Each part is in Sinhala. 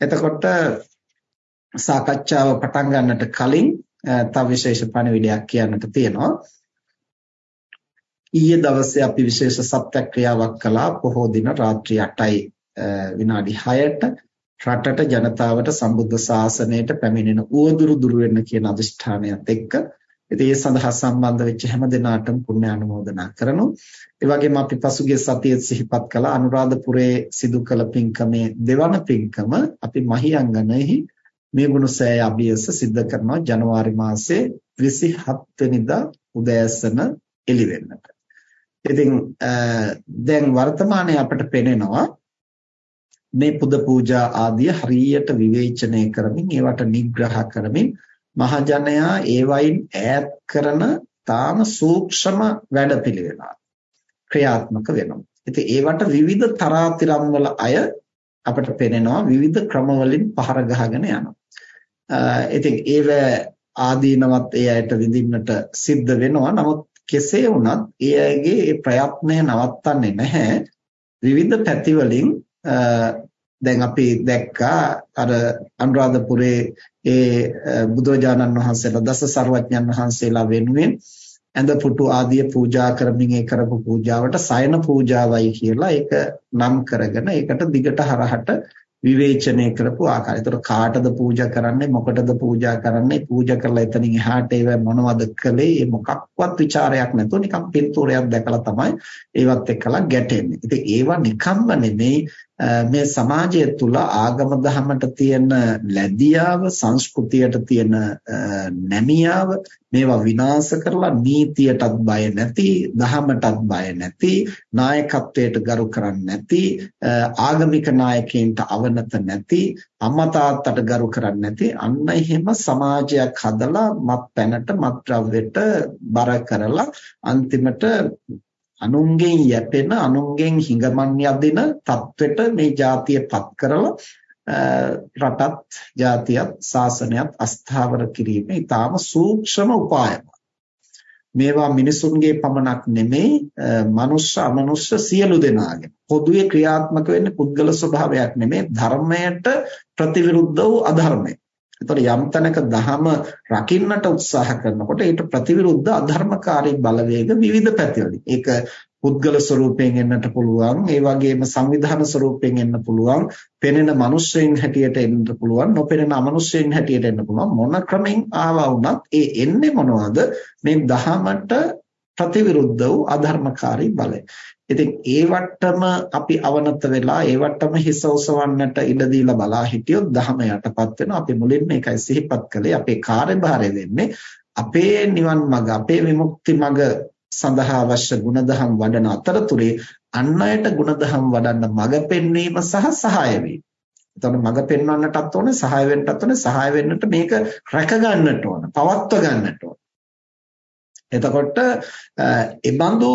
එතකොට සාකච්ඡාව පටන් ගන්නට කලින් තව විශේෂ පණිවිඩයක් කියන්නට තියෙනවා. ඊයේ දවසේ අපි විශේෂ සත්‍යක්‍රියාවක් කළා පොහෝ දින රාත්‍රී 8යි විනාඩි 6ට රටට ජනතාවට සම්බුද්ධ ශාසනයට පැමිණෙන උවදුරු දුරු වෙන්න කියන අදිෂ්ඨානයත් එක්ක ඉතින් ඒ සඳහා සම්බන්ධ වෙච්ච හැම දිනාටම පුණ්‍ය අනුමෝදනා කරනු. ඒ වගේම අපි පසුගිය සතියේ සිහිපත් කළ අනුරාධපුරයේ සිදු කළ පින්කමේ දෙවන පින්කම අපි මහියංගනෙහි මේ ගුණසෑය අභියස සිද්ධ කරනවා ජනවාරි මාසයේ 27 වෙනිදා උදෑසන එළි වෙන්නට. ඉතින් දැන් වර්තමානයේ අපට පෙනෙනවා මේ පුද පූජා ආදිය හරියට විවේචනය කරමින් ඒවට නිග්‍රහ කරමින් මහජනයා ඒවයින් ඈත් කරන තාම සූක්ෂම වැඩපිළිවෙලක් ක්‍රියාත්මක වෙනවා. ඉතින් ඒවට විවිධ තරාතිරම් වල අය අපට පේනවා විවිධ ක්‍රමවලින් පහර ගහගෙන යනවා. ඉතින් ඒව ආදීනවත් ඒ අයට විඳින්නට සිද්ධ වෙනවා. නමුත් කෙසේ වුණත් ඒ අයගේ ඒ ප්‍රයත්නය නවත්තන්නේ නැහැ. විවිධ පැතිවලින් දැන් අපි දැක්කා අර අනුරාධපුරේ ඒ බුදුරජාණන් වහන්සේලා දස සර්වඥන් වහන්සේලා වෙනුවෙන් ඇඳ පුටු ආදිය පූජා කරමින් ඒ කරපු පූජාවට සයන පූජාවයි කියලා ඒක නම් කරගෙන ඒකට දිගට හරහට විවේචනය කරපු ආකාරය. ඒතර කාටද පූජා කරන්නේ මොකටද පූජා කරන්නේ පූජා කරලා එතනින් එහාට ඒව මොනවද කළේ ඒ මොකක්වත් ਵਿਚාරයක් නැතුව නිකන් පින්තූරයක් දැකලා තමයි ඒවත් එක්කලා ගැටෙන්නේ. ඉතින් ඒවා නිකම්ම නෙමෙයි මේ සමාජය තුල ආගම දහමට තියෙන ලැබියාව සංස්කෘතියට තියෙන නැමියාව මේවා විනාශ කරලා නීතියටත් බය නැති දහමටත් බය නැති නායකත්වයට ගරු කරන්නේ නැති ආගමික නායකයින්ට අවනත නැති අම්මා තාත්තට ගරු කරන්නේ නැති අන්න එහෙම සමාජයක් හදලා මත් පැනට මත් ද්‍රව්‍යයට බර කරලා අන්තිමට අනුන්ගෙන් යැපෙන අනුන්ගෙන් හිඟමන් යදින තත්වෙට මේ જાතියපත් කරලා රටත් ජාතියත් ශාසනයත් අස්ථාවර කිරීම ඊටාම සූක්ෂම උපායක්. මේවා මිනිසුන්ගේ පමණක් නෙමෙයි මනුෂ්‍ය අමනුෂ්‍ය සියලු දෙනාගේ පොදුවේ ක්‍රියාත්මක වෙන්නේ පුද්ගල ස්වභාවයක් නෙමෙයි ධර්මයට ප්‍රතිවිරුද්ධ වූ අධර්මයක්. එතකොට යම් තැනක දහම රකින්නට උත්සාහ කරනකොට ඊට ප්‍රතිවිරුද්ධ අධර්මකාරී බලවේග විවිධ පැතිවලින්. ඒක පුද්ගල ස්වරූපයෙන් එන්නට පුළුවන්, ඒ වගේම සංවිධාන ස්වරූපයෙන් එන්න පුළුවන්, පෙනෙන මිනිස්සෙයින් හැටියට එන්න පුළුවන්, නොපෙනෙන අමනුෂ්‍යයින් හැටියට එන්න පුළුවන්. මොන ක්‍රමෙන් ආවා වුණත් ඒ එන්නේ මොනවද? මේ දහමට ප්‍රතිවිරුද්ධ වූ අධර්මකාරී බලය. ඉතින් ඒ වට්ටම අපි අවනත වෙලා ඒ වට්ටම හිස ඔසවන්නට ඉඩ දීලා බලා හිටියොත් ධහම යටපත් වෙනවා. අපි මුලින්ම ඒකයි සිහිපත් කළේ අපේ කාර්යභාරය වෙන්නේ අපේ නිවන් මඟ අපේ විමුක්ති මඟ සඳහා අවශ්‍ය ගුණධම් වඩන අතරතුරේ අන් අයට ගුණධම් වඩන්න මඟ පෙන්වීම සහ සහාය වීම. එතකොට මඟ පෙන්වන්නටත් ඕනේ සහාය වෙන්නටත් ඕනේ සහාය වෙන්නට මේක රැක ගන්නට ඕන පවත්ව ගන්නට ඕන. එතකොට ඒ බඳු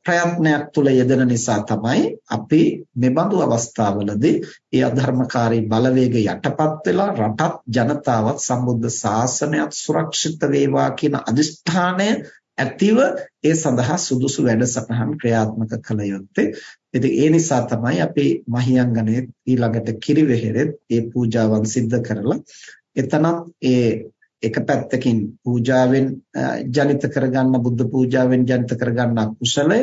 ප්‍රයත්නයක් තුල යෙදෙන නිසා තමයි අපි මෙබඳු අවස්ථාවලදී ඒ අධර්මකාරී බලවේග යටපත් වෙලා රටත් ජනතාවත් සම්බුද්ධ ශාසනයත් සුරක්ෂිත වේවා කියන අදිෂ්ඨානය ඇතිව ඒ සඳහා සුදුසු වැඩසටහන් ක්‍රියාත්මක කළ යුත්තේ. ඉතින් ඒ නිසා තමයි අපි මහියංගනේ ඊළඟට කිරිවෙහෙරෙත් ඒ පූජාවන් සිද්ධ කරලා එතනත් ඒ එක පැත්තකින් පූජාවෙන් ජනිත කරගන්න බුද්ධ පූජාවෙන් ජනිත කරගන්න කුසලය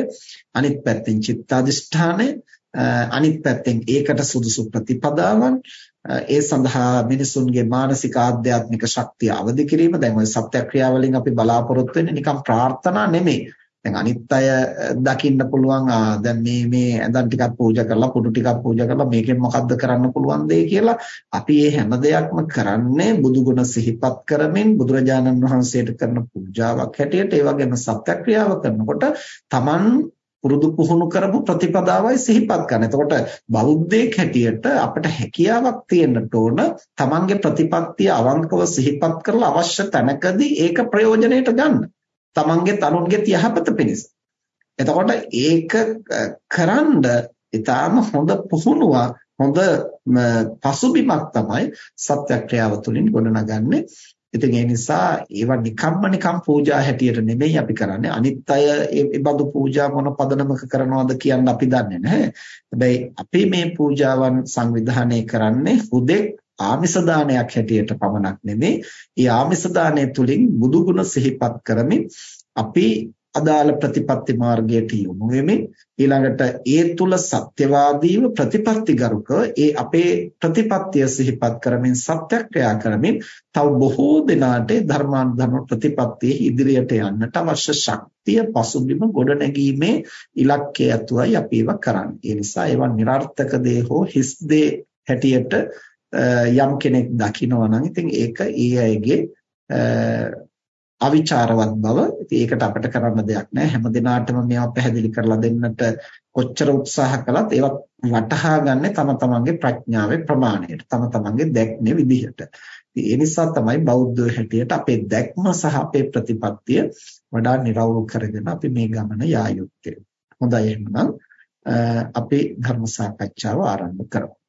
අනිත් පැත්තෙන් චිත්තාදිෂ්ඨානය අනිත් පැත්තෙන් ඒකට සුදුසු ප්‍රතිපදාවන් ඒ සඳහා මිනිසුන්ගේ මානසික ආධ්‍යාත්මික ශක්තිය අවදි කිරීම. දැන් ওই සත්‍යක්‍රියාවලින් අපි බලාපොරොත්තු වෙන්නේ නිකම් ප්‍රාර්ථනා නෙමෙයි. දැන් අනිත් අය දකින්න පුළුවන් දැන් මේ මේ ඇඳන් ටිකක් පූජා කරලා කුඩු ටිකක් පූජා කරලා මේකෙන් මොකද්ද කරන්න පුළුවන් දෙය කියලා අපි මේ හැම දෙයක්ම කරන්නේ බුදුගුණ සිහිපත් කරමින් බුදුරජාණන් වහන්සේට කරන පූජාවක් හැටියට ඒ වගේම සත්‍යක්‍රියාව කරනකොට Taman පුරුදු පුහුණු කරපු ප්‍රතිපදාවයි සිහිපත් කරන. එතකොට බෞද්ධයෙක් හැටියට අපිට හැකියාවක් තියෙන්නට ඕන Tamanගේ ප්‍රතිපත්තිය අවංකව සිහිපත් කරලා අවශ්‍ය තැනකදී ඒක ප්‍රයෝජනෙට ගන්න. තමන්ගේ තනුන්ගේ යහපත පිණිස. එතකොට ඒක කරන්ඩ ඊටාම හොඳ පුහුණුවක් හොඳ පසුබිමක් තමයි සත්‍යක්‍රියාව තුළින් ගොඩනගන්නේ. ඉතින් ඒ නිසා ඒවා නිකම්ම නිකම් පූජා හැටියට නෙමෙයි අපි කරන්නේ. අනිත් අය ඒ බඳු පූජා මොන පදනමක කරනවද කියන්න අපි දන්නේ නැහැ. හැබැයි අපි මේ පූජාවන් සංවිධානය කරන්නේ හුදෙක් ආමිස දානයක් හැටියට පමණක් නෙමෙයි. ඒ ආමිස දානය තුලින් බුදු ගුණ සිහිපත් කරමින් අපි අදාළ ප්‍රතිපත්ති මාර්ගයට යොමු වෙමින් ඊළඟට ඒ තුල සත්‍යවාදීව ප්‍රතිපත්තිගරුකව ඒ අපේ ප්‍රතිපත්තිය සිහිපත් කරමින් සත්‍යක්‍රියා කරමින් තව බොහෝ දෙනාට ධර්මානුධර්ම ප්‍රතිපත්තියේ ඉදිරියට යන්නට අවශ්‍ය ශක්තිය පසුබිම ගොඩනැගීමේ ඉලක්කය ඇතුවයි අපි ඒවා කරන්නේ. ඒ නිසා ඒවා નિરර්ථක දේ හෝ හිස් දේ හැටියට යම් කෙනෙක් දකිනවා නම් ඉතින් ඒක ඒ අයගේ අවිචාරවත් බව. ඉතින් ඒකට අපිට කරන්න දෙයක් නැහැ. හැම දිනාටම මේවා පැහැදිලි කරලා දෙන්නට කොච්චර උත්සාහ කළත් ඒවා වටහා ගන්න තම තමන්ගේ ප්‍රඥාවේ ප්‍රමාණයට, තම තමන්ගේ දැක්මේ විදිහට. ඉතින් ඒ නිසා තමයි බෞද්ධ හැටියට අපේ දැක්ම සහ අපේ ප්‍රතිපත්තිය වඩා නිර්වෘල් කරගෙන අපි මේ ගමන යා යුත්තේ. හොඳයි එහෙනම් අපි ධර්ම සාකච්ඡාව ආරම්භ කරමු.